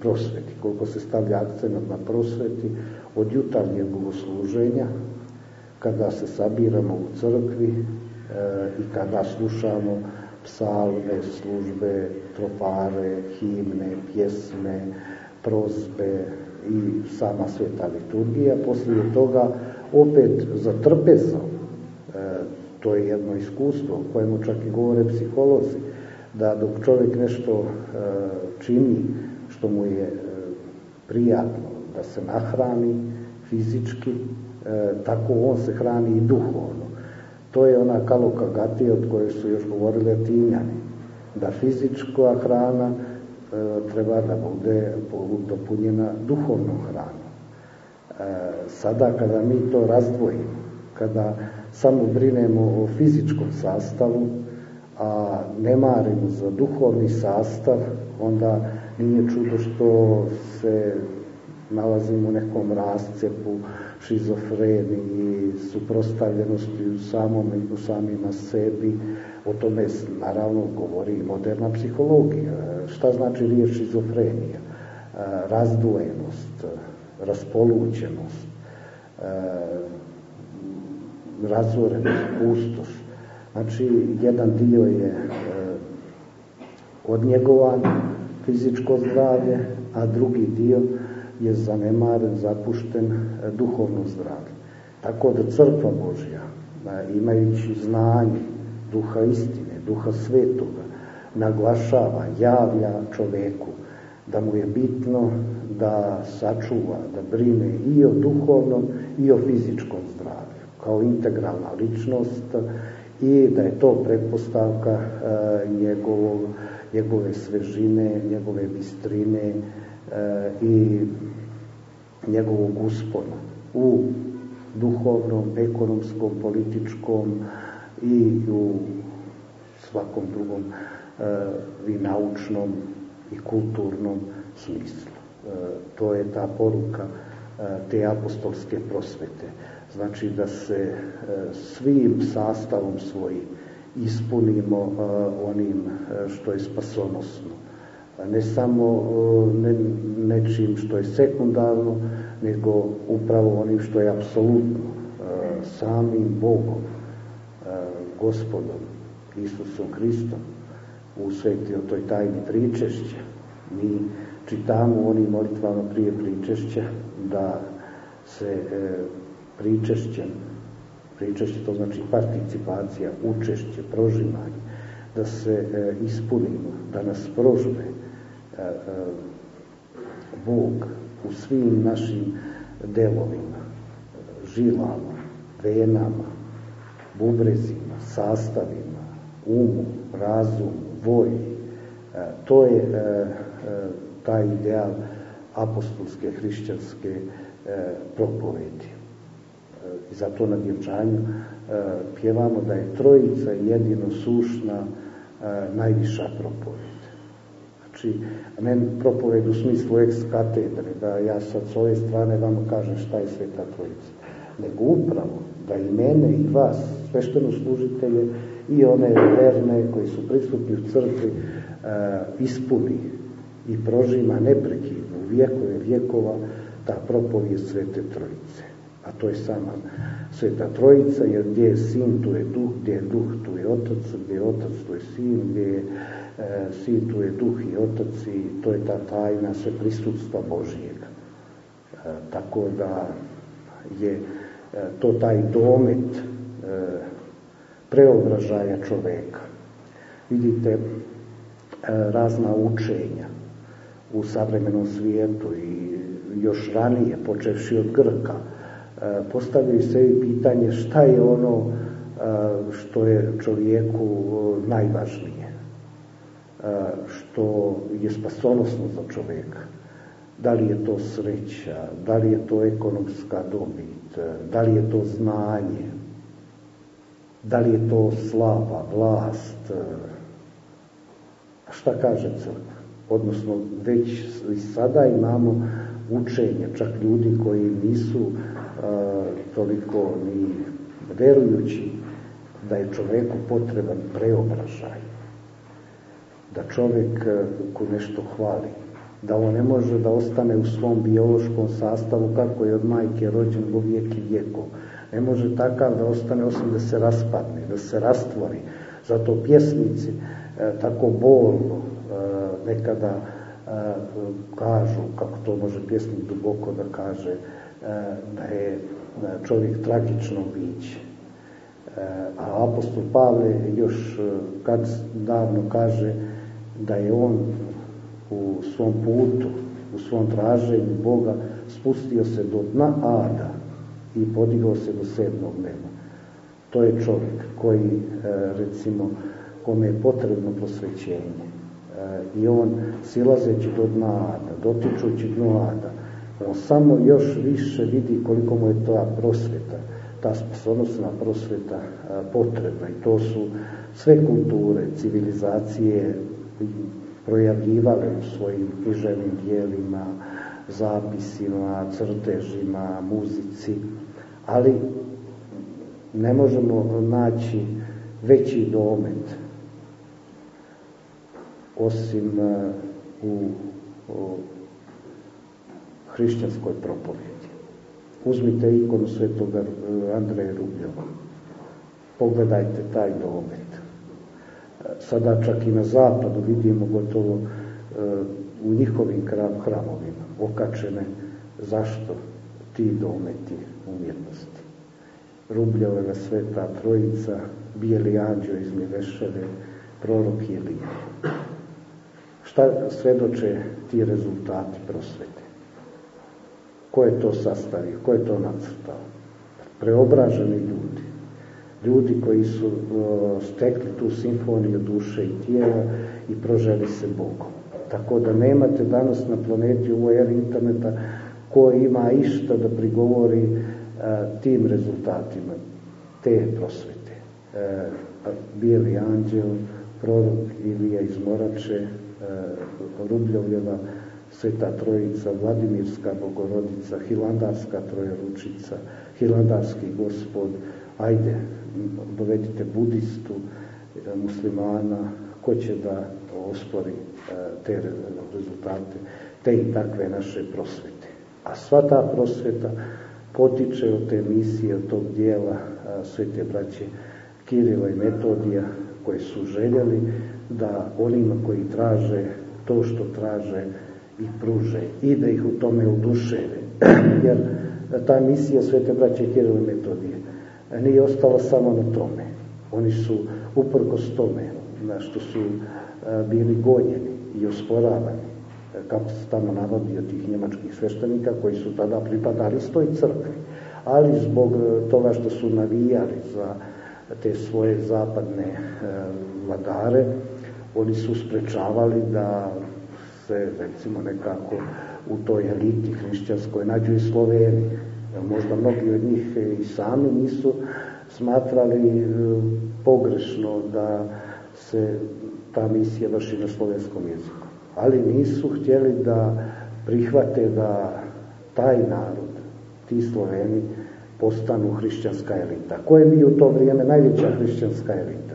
prosveti, koliko se stavlja akcenat na prosveti od jutarnjeg bogosluženja, kada se sabiramo u crkvi i kada slušamo psalme, službe, tropare, himne, pjesme, prozbe i sama sveta liturgija. Poslije toga opet za trpezom, to je jedno iskustvo o kojemu čak i govore psiholozi, da dok čovjek nešto čini što mu je prijatno, da se nahrani fizički, tako on se hrani i duhovno. To je ona kaloka gatija od koje su još govorili atinjani, da fizička hrana treba da bude dopunjena duhovnom hranom. Sada kada mi to razdvojimo, kada samo brinemo o fizičkom sastavu, a ne marimo za duhovni sastav, onda nije čudo što se nalazimo u nekom rascepu, šizofreniji, suprostavljenosti u samom u samima sebi. O tome naravno govori i moderna psihologija. Šta znači riječ šizofrenija? Razdvojenost, raspolućenost, razorenost, pustoš. Znači, jedan dio je odnjegovan fizičko zdravlje, a drugi dio je zanemaren, zapušten duhovno zdravlje. Tako da crkva Božja, imajući znanje duha istine, duha svetoga, naglašava, javlja čoveku da mu je bitno da sačuva, da brine i o duhovnom i o fizičkom zdravlju, kao integralna ličnost i da je to pretpostavka njegovog, njegove svežine, njegove bistrine i njegovog uspona u duhovnom, ekonomskom, političkom i u svakom drugom i naučnom i kulturnom smislu. To je ta poruka te apostolske prosvete. Znači da se svim sastavom svojim ispunimo onim što je spasonosno. Ne samo ne, nečim što je sekundarno, nego upravo onim što je apsolutno samim Bogom, gospodom, Isusom Hristom, u sveti o toj tajni pričešća. Mi čitamo u onim molitvama prije pričešća da se pričešćem, pričešće to znači participacija, učešće, prožimanje, da se ispunimo, da nas prožme Bog u svim našim delovima, žilama, venama, bubrezima, sastavima, umu, razumu, volji. To je taj ideal apostolske hrišćanske propovedi. I zato na djevčanju pjevamo da je trojica jedino sušna najviša propoved. Znači, ne propoved u smislu ex katedre, da ja sad s ove strane vam kažem šta je sveta trojica, nego upravo da i mene i vas, svešteno služitelje i one verne koji su prisutni u crkvi ispuni i prožima neprekidno u vjekove vjekova ta propovijed Svete Trojice. A to je sama Sveta Trojica, jer gdje je sin, tu je duh, gdje je duh, tu je otac, gdje je otac, tu je sin, gdje je e, sin, tu je duh i otac i to je ta tajna sve prisutstva Božijeg. E, tako da je e, to taj domet e, preobražaja čoveka. Vidite razna učenja u savremenom svijetu i još ranije, počevši od Grka, postavljaju se pitanje šta je ono e, što je čovjeku najvažnije, što je spasonosno za čovjeka. Da li je to sreća, da li je to ekonomska dobit, da li je to znanje, da li je to slava, vlast, šta kaže crkva? Odnosno, već i sada imamo učenje, čak ljudi koji nisu toliko ni verujući da je čoveku potreban preobražaj, da čovek ko nešto hvali, da on ne može da ostane u svom biološkom sastavu kako je od majke rođen u vijek i vijekov. Ne može takav da ostane osim da se raspadne, da se rastvori. Zato pjesnici e, tako bolno e, nekada e, kažu, kako to može pjesnik duboko da kaže, e, da je čovjek tragično biće. E, a apostol Pavle još e, kad davno kaže da je on u svom putu, u svom traženju Boga spustio se do dna ada i podigao se do sedmog neba. To je čovjek koji, e, recimo, kome je potrebno prosvećenje. E, I on, silazeći do dna ada, dotičući dno ada, on samo još više vidi koliko mu je ta prosveta, ta sposobnostna prosveta e, potrebna. I to su sve kulture, civilizacije projavljivale u svojim književnim dijelima, zapisima, crtežima, muzici, ali ne možemo naći veći domet osim e, u hrišćanskoj propovjedi. Uzmite ikonu svetoga e, Andreja Rubljova. Pogledajte taj domet. E, sada čak i na zapadu vidimo gotovo u njihovim hramovima okačene zašto ti dometi umjetnosti. Rubljeva sveta trojica, bijeli anđeo iz Mileševe, prorok Ilija. Šta svedoče ti rezultati prosvete? Ko je to sastavio? Ko je to nacrtao? Preobraženi ljudi. Ljudi koji su stekli tu simfoniju duše i tijela i proželi se Bogom. Tako da nemate danas na planeti u eri interneta ko ima išta da prigovori a, tim rezultatima te prosvete. E, bijeli anđel, prorok Ilija iz Morače, E, Rubljovljeva, Sveta Trojica, Vladimirska Bogorodica, Hilandarska Trojeručica, Hilandarski gospod, ajde, dovedite budistu, e, muslimana, ko će da ospori e, te rezultate, te i takve naše prosvete. A sva ta prosveta potiče od te misije, od tog dijela svete braće Kirila i Metodija, koje su željeli da onima koji traže to što traže i pruže i da ih u tome uduševe. Jer ta misija Svete braće Kirila Metodije nije ostala samo na tome. Oni su uprkos tome na što su bili gonjeni i osporavani kako se tamo navodi od tih njemačkih sveštenika koji su tada pripadali stoj crkvi, ali zbog toga što su navijali za te svoje zapadne vladare, oni su sprečavali da se recimo nekako u toj eliti hrišćanskoj nađu i Sloveni. Možda mnogi od njih i sami nisu smatrali e, pogrešno da se ta misija vrši na slovenskom jeziku. Ali nisu htjeli da prihvate da taj narod, ti Sloveni, postanu hrišćanska elita. Ko je bio u to vrijeme najveća hrišćanska elita?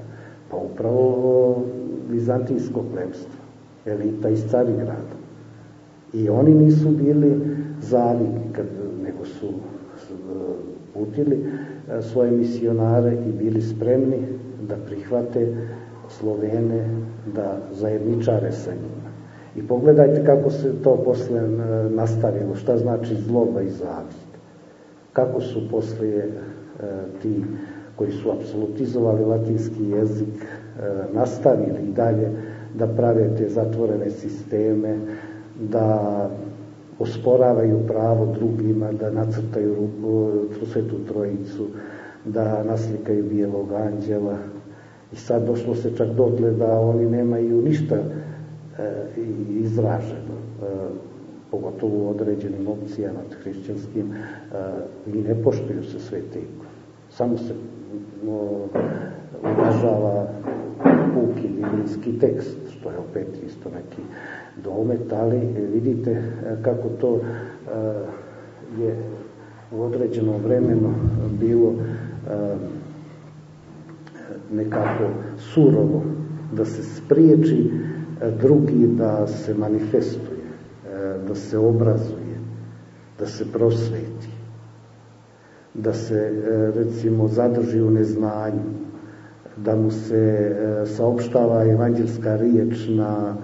Pa upravo vizantijsko plemstvo, elita iz Carigrada. I oni nisu bili zavidni, kad, nego su uputili svoje misionare i bili spremni da prihvate Slovene, da zajedničare sa njima. I pogledajte kako se to posle nastavilo, šta znači zloba i zavist. Kako su poslije ti koji su apsolutizovali latinski jezik nastavili i dalje da prave te zatvorene sisteme, da osporavaju pravo drugima, da nacrtaju svetu trojicu, da naslikaju bijelog anđela. I sad došlo se čak dotle da oni nemaju ništa e, izraženo, e, pogotovo u određenim opcijama hrišćanskim, e, i ne poštuju se svete ikone. Samo se uvažava puki biblijski tekst, što je opet isto neki domet, ali vidite e, kako to e, je u određenom vremenu bilo e, nekako surovo da se spriječi drugi da se manifestuje, da se obrazuje, da se prosveti, da se recimo zadrži u neznanju, da mu se saopštava evanđelska riječ na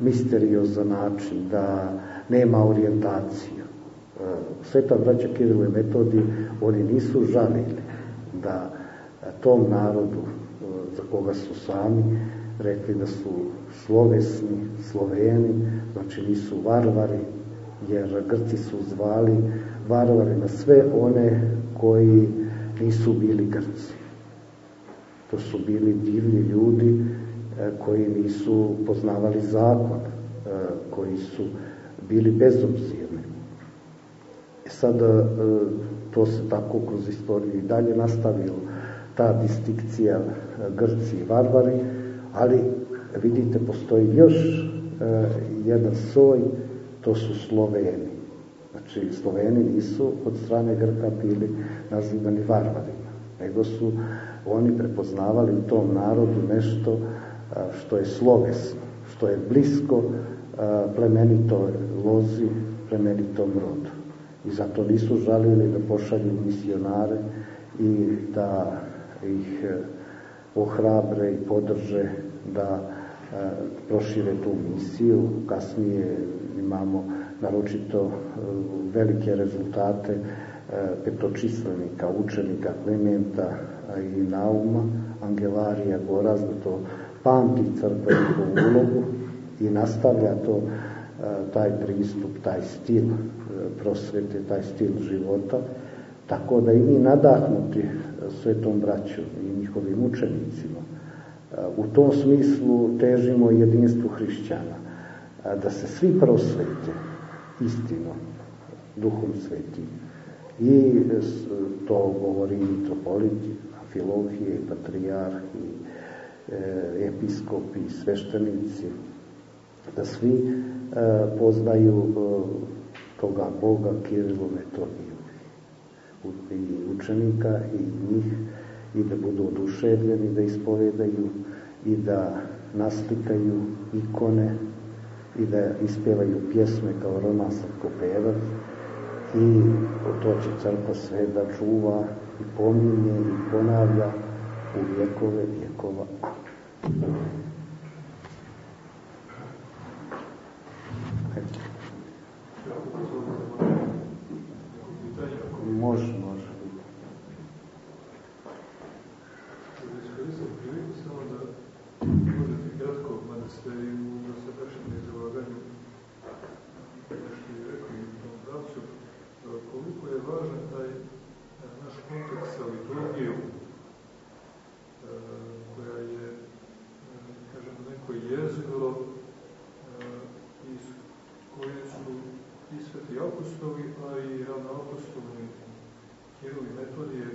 misteriozan način, da nema orijentaciju. E, Sveta braća Kirilo i Metodi, oni nisu žalili da tom narodu e, za koga su sami rekli da su slovesni, sloveni, znači nisu varvari, jer Grci su zvali varvari na sve one koji nisu bili Grci. To su bili divni ljudi E, koji nisu poznavali zakon, e, koji su bili bezobzirni. E, to se tako kroz istoriju i dalje nastavilo, ta distikcija Grci i Varvari, ali vidite, postoji još jedan soj, to su Sloveni. Znači, Sloveni nisu od strane Grka bili nazivani varvarima, nego su oni prepoznavali u tom narodu nešto što je slovesno, što je blisko plemenito lozi, plemenitom rodu. I zato nisu žalili da pošalju misionare i da ih e, ohrabre i podrže da e, prošire tu misiju. Kasnije imamo naročito e, velike rezultate petočislenika, učenika Klementa i Nauma, Angelarija Gorazda, to pamti crkva njihovu ulogu i nastavlja to taj pristup, taj stil e, prosvete, taj stil života, tako da i mi nadahnuti svetom braću i njihovim učenicima u tom smislu težimo jedinstvu hrišćana, da se svi prosvete istinom, duhom svetim. I to govori mitropoliti, filohije, patrijarhi, E, episkopi, sveštenici, da svi e, poznaju e, toga Boga Kirilu Metodiju i učenika i njih i da budu oduševljeni da ispovedaju i da naslikaju ikone i da ispevaju pjesme kao romansak pevac i to će crkva sve da čuva i pominje i ponavlja u vjekove vjekova. Može, može. Iskoristio priliku samo da možete kratko, mada ste i u dosadašnjem izlaganju nešto i rekli u tom pravcu, koliko je važan taj naš kontakt sa liturgijom koja je, kažem, neko jezgro iz koje su i sveti apostoli, a i ravnoapostolni Kiril i Metodije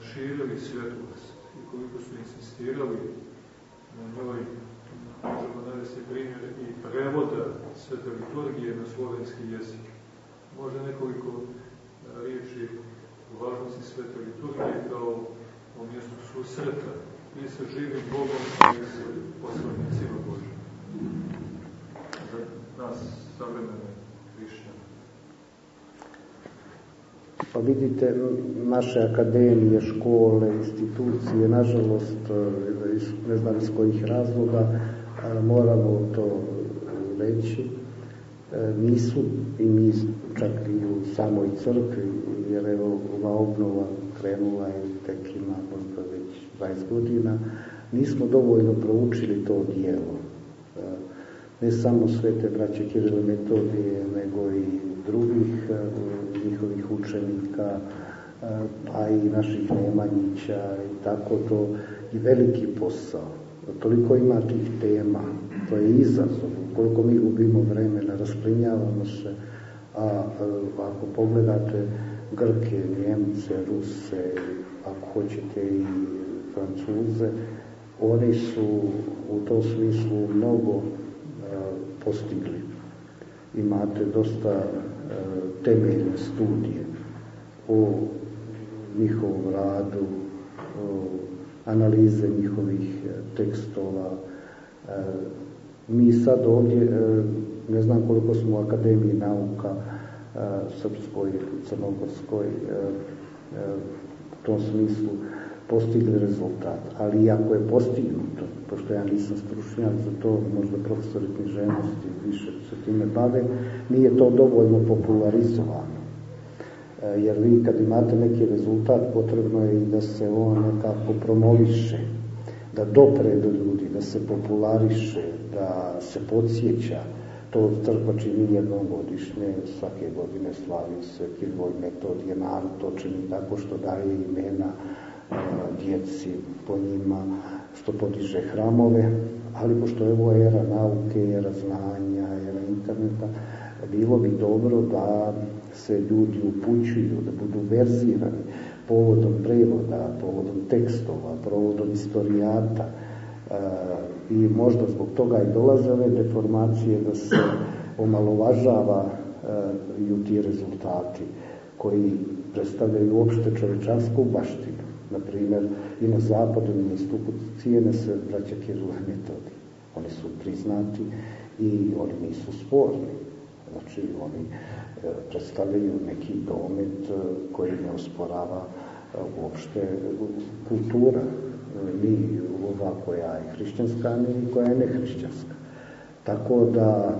širili svjetlost i koliko su insistirali na njoj, možemo navesti primjer i prevoda svete slovenski jezik. Možda nekoliko riječi o važnosti svete liturgije kao u mjestu susreta i sa živim Bogom i sa poslanicima Božim. Za nas, savremene hrišćane. Pa vidite, naše akademije, škole, institucije, nažalost, ne znam iz kojih razloga, moramo to reći, nisu i mi čak i u samoj crkvi, jer evo ova obnova krenula je tek ima možda već 20 godina, nismo dovoljno proučili to dijelo. Ne samo svete braće Kirile Metodije, nego i drugih njihovih učenika, a i naših Nemanjića i tako to i veliki posao. Toliko ima tih tema, to je izazov, koliko mi gubimo vremena, rasplinjavamo se, a ako pogledate Grke, Njemce, Ruse, ako hoćete i Francuze, oni su u tom smislu mnogo postigli. Imate dosta temeljne studije o njihovom radu, analize njihovih tekstova. Mi sad ovdje, ne znam koliko smo u Akademiji nauka, srpskoj, crnogorskoj, u tom smislu postigli rezultat. Ali ako je postignuto, pošto ja nisam stručnjak za to, možda profesori književnosti više se time bave, nije to dovoljno popularizovano. Jer vi kad imate neki rezultat, potrebno je i da se on nekako promoviše, da dopre do da se populariše, da se podsjeća. To crkva čini jednom godišnje, svake godine slavi se Kirvoj metodije, narod to čini tako što daje imena djeci po njima, što podiže hramove, ali pošto je ovo era nauke, era znanja, era interneta, bilo bi dobro da se ljudi upućuju, da budu verzirani povodom prevoda, povodom tekstova, povodom istorijata i možda zbog toga i dolaze ove deformacije da se omalovažava i ti rezultati koji predstavljaju uopšte čovečansku baštinu. Na primjer, i na zapadu i na cijene se braća Kirila metodi. Oni su priznati i oni nisu sporni. Znači, oni predstavljaju neki domet koji ne osporava uopšte kultura, ni ova koja je hrišćanska, ni koja je nehrišćanska. Tako da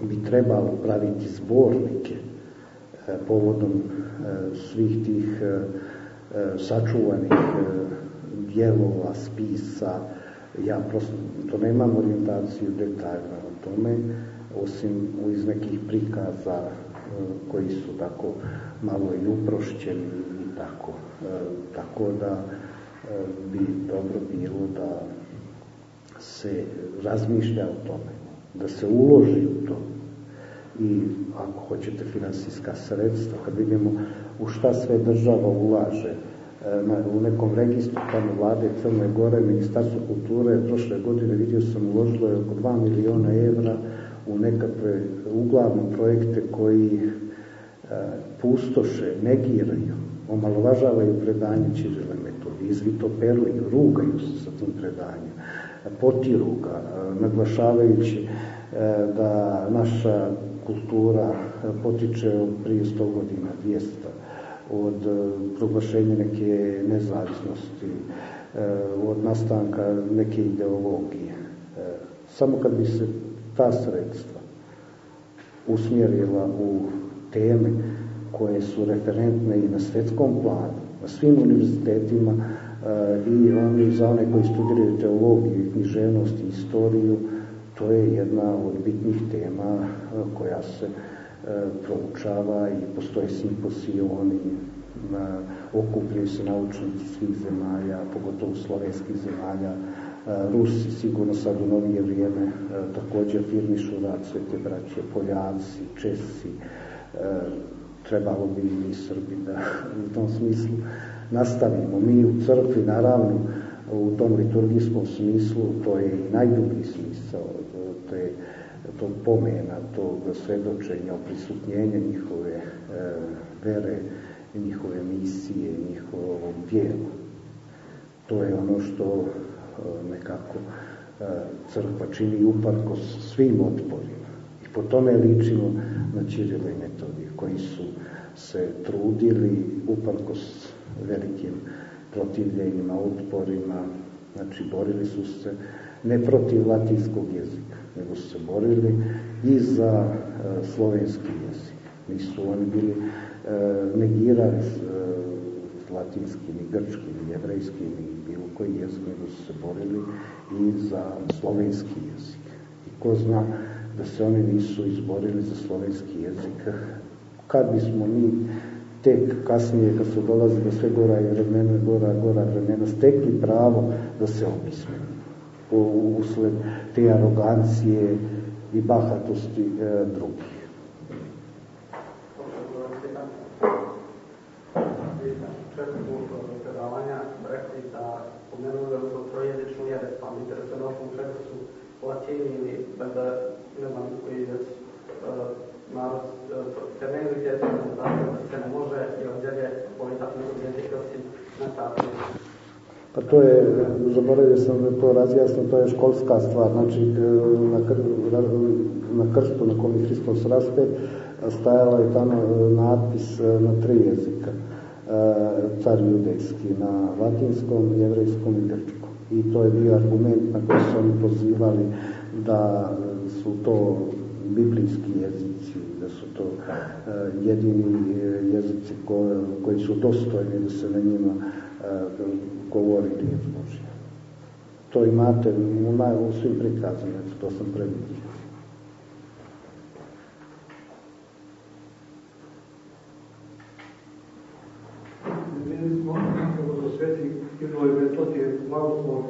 bi trebalo praviti zbornike povodom svih tih sačuvanih dijelova, spisa. Ja prosto to nemam orijentaciju detaljno o tome, osim iz nekih prikaza koji su tako malo i uprošćeni i tako. Tako da bi dobro bilo da se razmišlja o tome, da se uloži u to. I ako hoćete finansijska sredstva, kad vidimo u šta sve država ulaže, u nekom registru tamo vlade Crne Gore, Ministarstvo kulture, prošle godine vidio sam uložilo je oko 2 miliona evra u nekakve uglavnom projekte koji pustoše, negiraju, omalovažavaju predanje Čižele metodi, izvitoperluju, rugaju se sa tim predanjem, potiru ga, naglašavajući da naša kultura potiče od prije 100 godina, 200, od proglašenja neke nezavisnosti, od nastanka neke ideologije. Samo kad bi se ta sredstva usmjerila u teme koje su referentne i na svetskom planu, svim univerzitetima i oni za one koji studiraju teologiju književnost i istoriju, to je jedna od bitnih tema koja se proučava i postoje simposijoni, okupljaju se naučnici svih zemalja, pogotovo slovenskih zemalja, Rusi sigurno sad u novije vrijeme također firmišu rad svete braće, Poljaci, Česi, trebalo bi i Srbi da u tom smislu nastavimo. Mi u crkvi naravno u tom liturgijskom smislu, to je i najdublji smisao, to je tog pomena, tog svedočenja, prisutnjenja njihove e, vere, njihove misije, njihovog dijela. To je ono što e, nekako e, crkva čini uparko svim otporima. I po tome ličimo na Čirila i koji su se trudili uprkos velikim protivljenjima, otporima, znači borili su se ne protiv latinskog jezika, nego su se borili i za e, slovenski jezik. Nisu oni bili e, negirali e, latinski, ni grčki, ni jevrejski, ni bilo koji jezik, nego su se borili i za slovenski jezik. I ko zna da se oni nisu izborili za slovenski jezik, kad bismo mi tek kasnije kad su dolazili sve gora i vremena, gora, gora vremena, stekli pravo da se opismeni usled te arogancije i bahatosti e, drugih. da narod se ne može i odjelje Pa to je, zaboravio sam da to razjasno, to je školska stvar. Znači, na, kr, na krstu na kom je Hristos raspet, stajala je tamo natpis na tri jezika. Car judejski, na latinskom, jevrejskom i grčkom. I to je bio argument na koji su oni pozivali da su to biblijski jezici, to jedini jezici koji su dostojni da se na njima govori riječ Božja. To imate u, svim prikazima, to sam predvidio. Sveti Kirilo i Metodije sveti.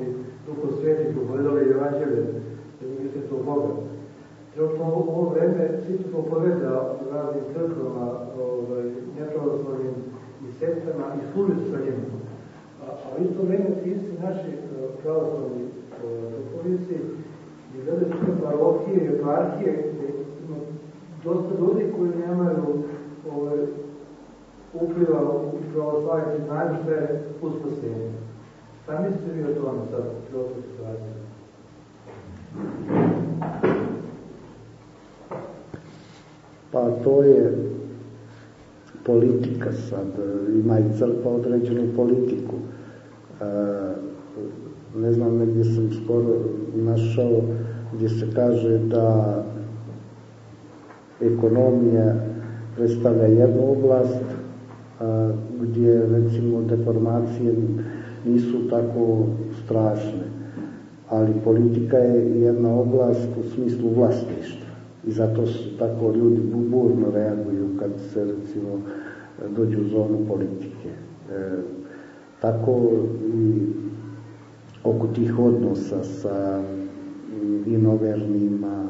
Zato u ovo vreme svi su propoveda u raznim crkvama, ovaj, nepravoslovnim i sektama i služiti sa njima. A u isto vreme ti isti naši pravoslavni duhovnici i glede su parohije i eparhije ima dosta ljudi koji nemaju ovaj, upliva u pravoslavlje i znaju je usposljenje. Šta mislite vi o tome sad, u ovoj situaciji? Pa to je politika sad, ima i crkva određenu politiku. E, ne znam, negdje sam skoro našao gdje se kaže da ekonomija predstavlja jednu oblast gdje recimo deformacije nisu tako strašne, ali politika je jedna oblast u smislu vlasništva i zato tako ljudi burno reaguju kad se recimo dođu u zonu politike. E, tako i oko tih odnosa sa inovernima,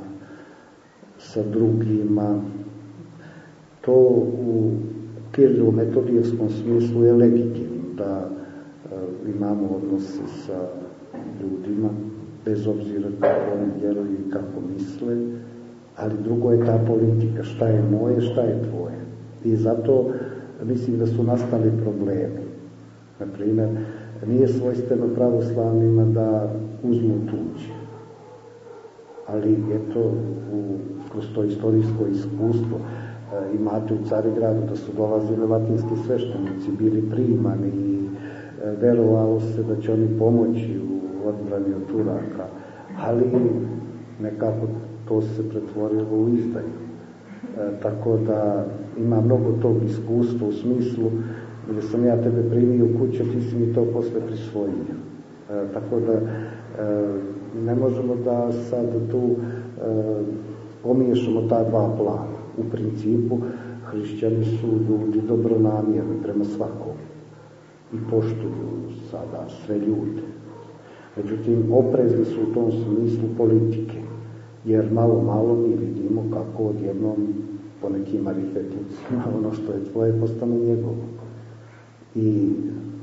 sa drugima, to u Kirilu metodijevskom smislu je legitimno da e, imamo odnose sa ljudima, bez obzira kako oni vjeruju i kako misle, ali drugo je ta politika, šta je moje, šta je tvoje. I zato mislim da su nastali problemi. Na primjer, nije svojstveno pravoslavnima da uzmu tuđe. Ali eto, u, kroz to istorijsko iskustvo e, imate u Carigradu da su dolazili latinski sveštenici, bili primani i e, verovalo se da će oni pomoći u odbrani od Turaka, ali nekako to se pretvorilo u izdaju. E, tako da ima mnogo tog iskustva u smislu gdje sam ja tebe primio u kuće, ti si mi to posle prisvojio. E, tako da e, ne možemo da sad tu e, pomiješamo ta dva plana. U principu, hrišćani su ljudi dobronamjerni prema svakom i poštuju sada sve ljude. Međutim, oprezni su u tom smislu politike, jer malo, malo mi vidimo kako odjednom po nekim marifetlicima ono što je tvoje postane njegovo i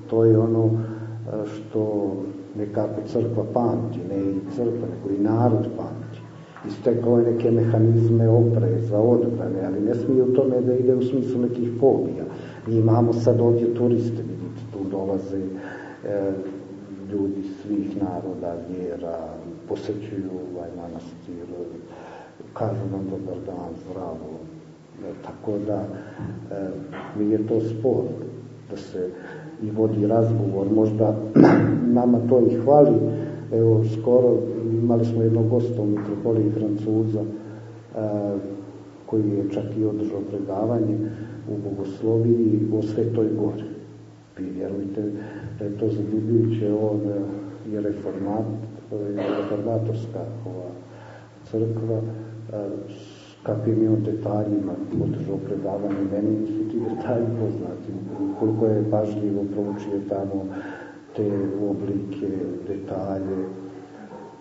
to je ono e, što nekako crkva pamti, ne i crkva, nego i narod pamti. Isteklo je neke mehanizme opreza, odbrane, ali ne smije u tome da ide u smislu nekih fobija. Mi imamo sad ovdje turiste, vidite, tu dolaze e, ljudi svih naroda, vjera, posećuju ovaj manastir, kažu nam dobar dan, zdravo, tako da nije to spor da se i vodi razgovor, možda nama to i hvali, evo skoro imali smo jednog gosta u Mitropoliji Francuza, koji je čak i održao predavanje u Bogosloviji o Svetoj Gori. Vi vjerujte da je to zadljubljujuće, on je reformat, reformatorska ova crkva, s kakvim je on detaljima održao predavanje, meni nisu ti detalji poznati, koliko je pažljivo proučio tamo te oblike, detalje,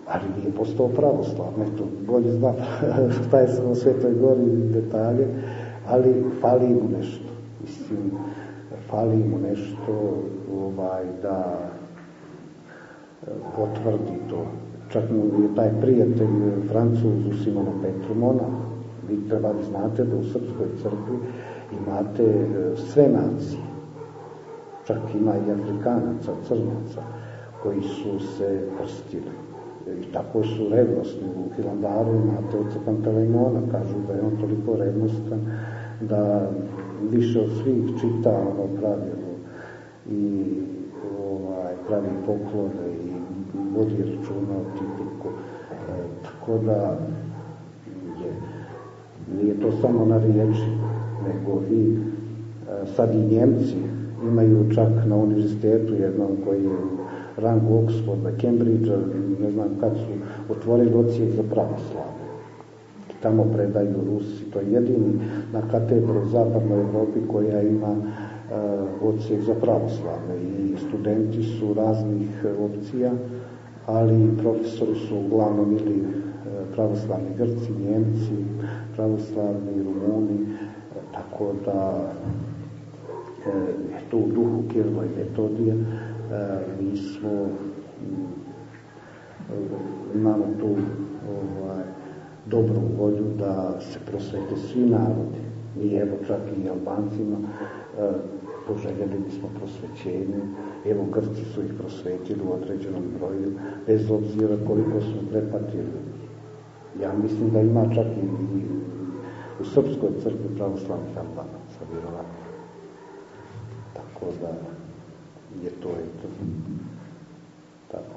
ali nije postao pravoslavno, eto, bolje znam šta je u Svetoj Gori detalje, ali fali mu nešto, mislim, fali mu nešto ovaj, da e, potvrdi to. Čak mu je taj prijatelj Francuz u Simonu Petru Mona. Vi treba da znate da u Srpskoj crkvi imate e, sve nacije. Čak ima i Afrikanaca, Crnaca, koji su se krstili i tako su revnosni. U Hilandaru imate oca Pantelejmona, kažu da je on toliko revnostan da više od svih čita ono pravilo i ovaj, pravi poklone i vodi računa o tipiku. E, tako da je, nije to samo na riječi, nego i e, sad i Njemci imaju čak na univerzitetu jednom koji je rangu Oxforda, Cambridgea, ne znam kad su otvorili ocijek za pravoslavlje. Tamo predaju Rusi, to je jedini na katedru u zapadnoj Evropi koja ima uh, ocijek za pravoslavlje i studenti su raznih opcija, ali profesori su uglavnom ili uh, pravoslavni Grci, Njemci, pravoslavni Rumuni, tako da je to u duhu Kirilove metodije, mi smo imamo tu ovaj, dobru volju da se prosvete svi narodi. I evo čak i Albancima poželjeli bismo prosvećenje evo Grci su ih prosvetili u određenom broju bez obzira koliko su prepatili ja mislim da ima čak i, u Srpskoj crkvi pravoslavnih Albanaca vjerovatno tako da je to eto. Tako.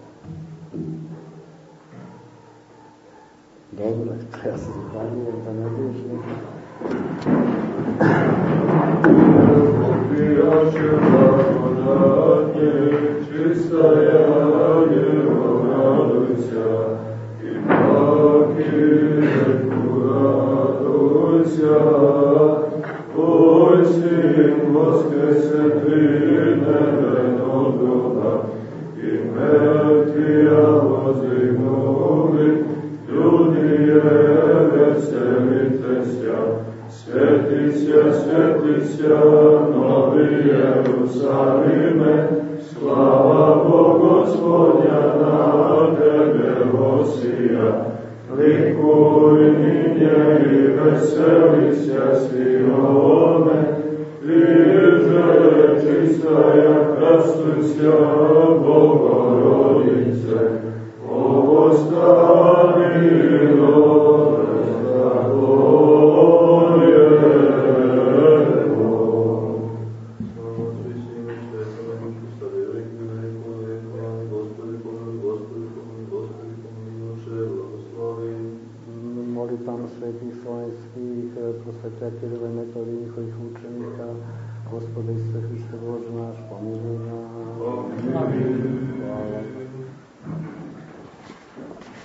Dobro, ja se zahvaljujem da ne budeš Odbijaše blagodatnje, je i trine Boga i ljudi je veselite sja, svetića, svetića, novi Jerusalime, likuj ninje i veseli se